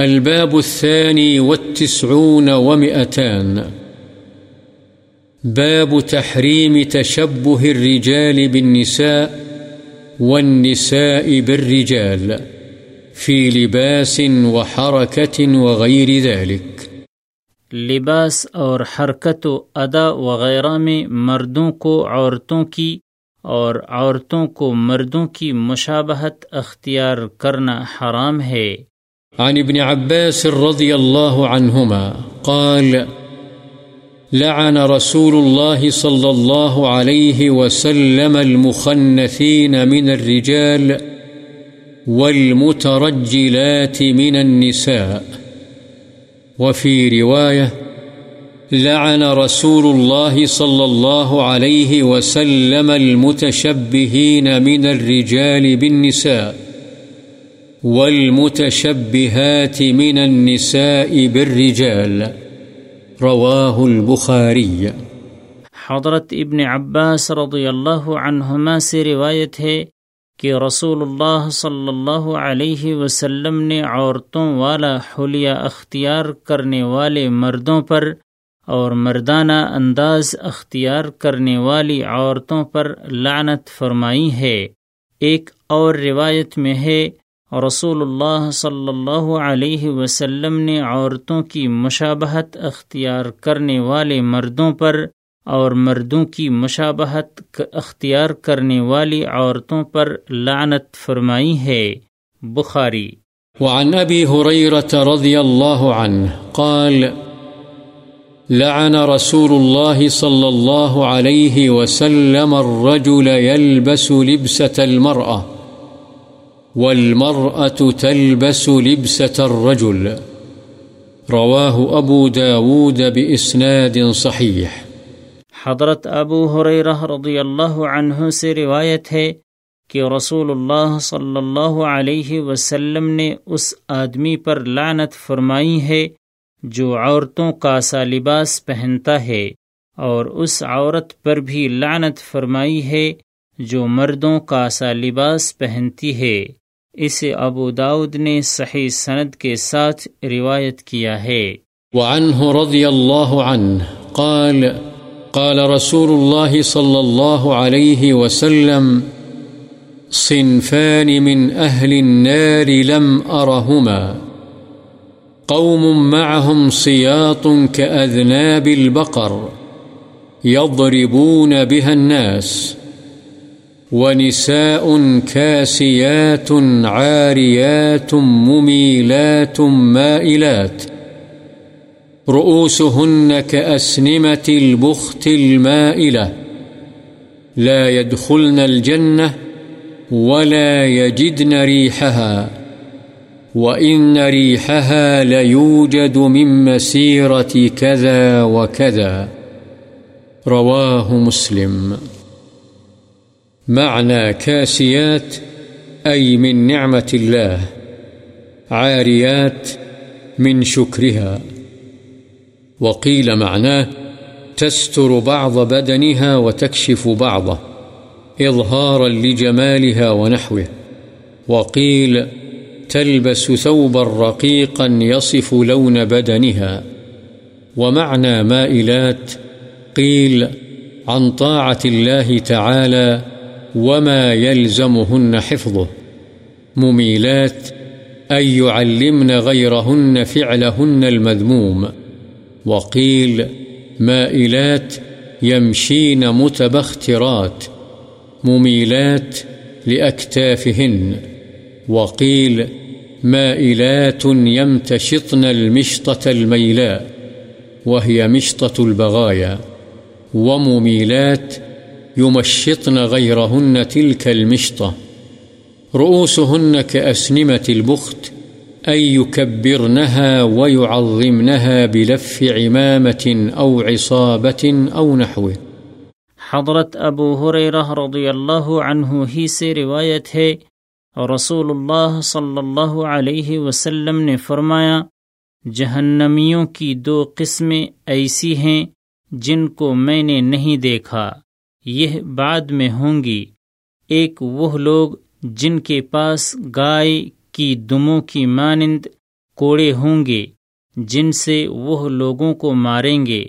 الباب الثاني والتسعون ومئتان. باب تحريم تشبه الرجال بالنساء والنساء بالرجال في لباس وحركة وغير ذلك. لباس اور حرکت و ادا وغیرہ میں مردوں کو عورتوں کی اور عورتوں کو مردوں کی مشابہت اختیار کرنا حرام ہے۔ عن ابن عباس رضي الله عنهما قال، لعن رسول الله صلى الله عليه وسلم المخنثين من الرجال والمترجلات من النساء. وفي رواية، لعن رسول الله صلى الله عليه وسلم المتشبهين من الرجال بالنساء. والمتشبهات من النساء بالرجال. رواه البخاري. حضرت ابن عباس رضی اللہ عنہما سے روایت ہے کہ رسول اللہ صلی اللہ علیہ وسلم نے عورتوں والا حلیہ اختیار کرنے والے مردوں پر اور مردانہ انداز اختیار کرنے والی عورتوں پر لعنت فرمائی ہے۔ ایک اور روایت میں ہے رسول اللہ صلی اللہ علیہ وسلم نے عورتوں کی مشابہت اختیار کرنے والے مردوں پر اور مردوں کی مشابہت اختیار کرنے والی عورتوں پر لعنت فرمائی ہے۔ بخاری۔ وعن ابی حریرت رضی اللہ عنہ قال، لعن رسول الله صلى الله عليه وسلم الرجل يلبس لبسة المرأة۔ والمرأة تلبس لبسة الرجل. رواه أبو داود بإسناد صحيح. حضرت ابو حریرہ رضی اللہ عنہ سے روایت ہے کہ رسول اللہ صلی اللہ علیہ وسلم نے اس آدمی پر لعنت فرمائی ہے جو عورتوں کا سا لباس پہنتا ہے اور اس عورت پر بھی لعنت فرمائی ہے جو مردوں کا سا لباس پہنتی ہے۔ اسے ابو داود نے صحیح سند کے ساتھ روایت کیا ہے۔ وعنه رضی اللہ عنہ قال قال رسول الله صلى الله عليه وسلم، صنفان من أهل النار لم أرهما قوم معهم صياط كأذناب البقر يضربون بها الناس. ونساء كاسيات عاريات مميلات مائلات رؤوسهن كأسنمة البخت المائلة لا يدخلن الجنة ولا يجدن ريحها وإن ريحها ليوجد من مسيرة كذا وكذا رواه مسلم معنى كاسيات، أي من نعمة الله، عاريات من شكرها. وقيل معناه، تستر بعض بدنها وتكشف بعضه، إظهارا لجمالها ونحوه. وقيل، تلبس ثوبا رقيقا يصف لون بدنها. ومعنى مائلات، قيل، عن طاعة الله تعالى وما يلزمهن حفظه. مميلات أن يعلمن غيرهن فعلهن المذموم. وقيل مائلات يمشين متبخترات. مميلات لأكتافهن. وقيل مائلات يمتشطن المشطة الميلاء. وهي مشطة البغايا. ومميلات يمشطن غيرهن تلك المشطة. رؤوسهن كأسنمة البخت، أن يكبرنها ويعظمنها بلف عمامة أو عصابة أو نحوه. حضرت ابو حریرہ رضی اللہ عنہ ہی سے روایت ہے رسول اللہ صلی اللہ علیہ وسلم نے فرمایا، جہنمیوں کی دو قسمیں ایسی ہیں جن کو میں نے نہیں دیکھا۔ یہ بعد میں ہوں گی۔ ایک وہ لوگ جن کے پاس گائے کی دموں کی مانند کوڑے ہوں گے، جن سے وہ لوگوں کو ماریں گے،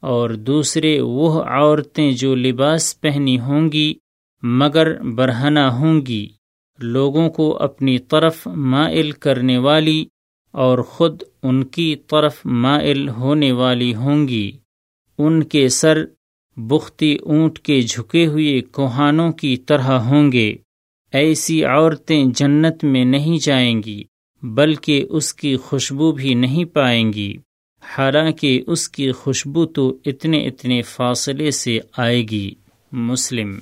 اور دوسرے وہ عورتیں جو لباس پہنی ہوں گی مگر برہنہ ہوں گی۔ لوگوں کو اپنی طرف مائل کرنے والی اور خود ان کی طرف مائل ہونے والی ہوں گی۔ ان کے سر بختی اونٹ کے جھکے ہوئے کوہانوں کی طرح ہوں گے۔ ایسی عورتیں جنت میں نہیں جائیں گی، بلکہ اس کی خوشبو بھی نہیں پائیں گی۔ حالانکہ اس کی خوشبو تو اتنے اتنے فاصلے سے آئے گی۔ مسلم